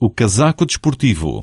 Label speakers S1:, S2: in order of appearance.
S1: o casaco desportivo.